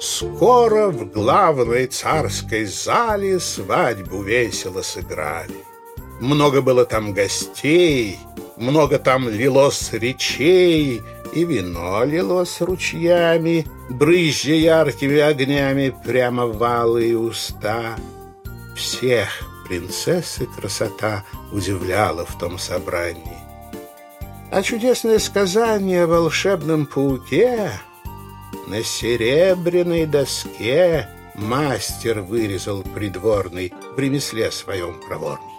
скоро в главной царской зале свадьбу весело сыграли. Много было там гостей, много там лилось речей, и вино лилось ручьями, брызжа яркими огнями прямо в алые уста. Всех принцессы красота удивляла в том собрании. А чудесное сказание о волшебном пауке на серебряной доске мастер вырезал придворный в ремесле своем проворный.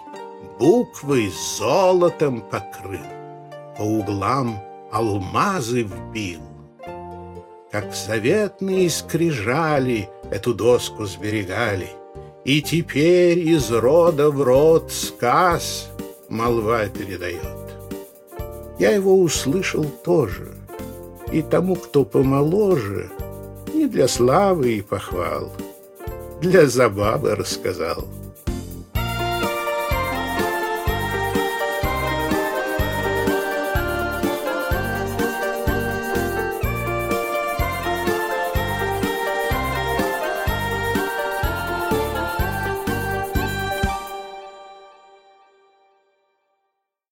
Буквы золотом покрыл, по углам алмазы вбил. Как заветные скрижали эту доску сберегали, И теперь из рода в род сказ молва передает. Я его услышал тоже, и тому, кто помоложе, не для славы и похвал, для забавы рассказал.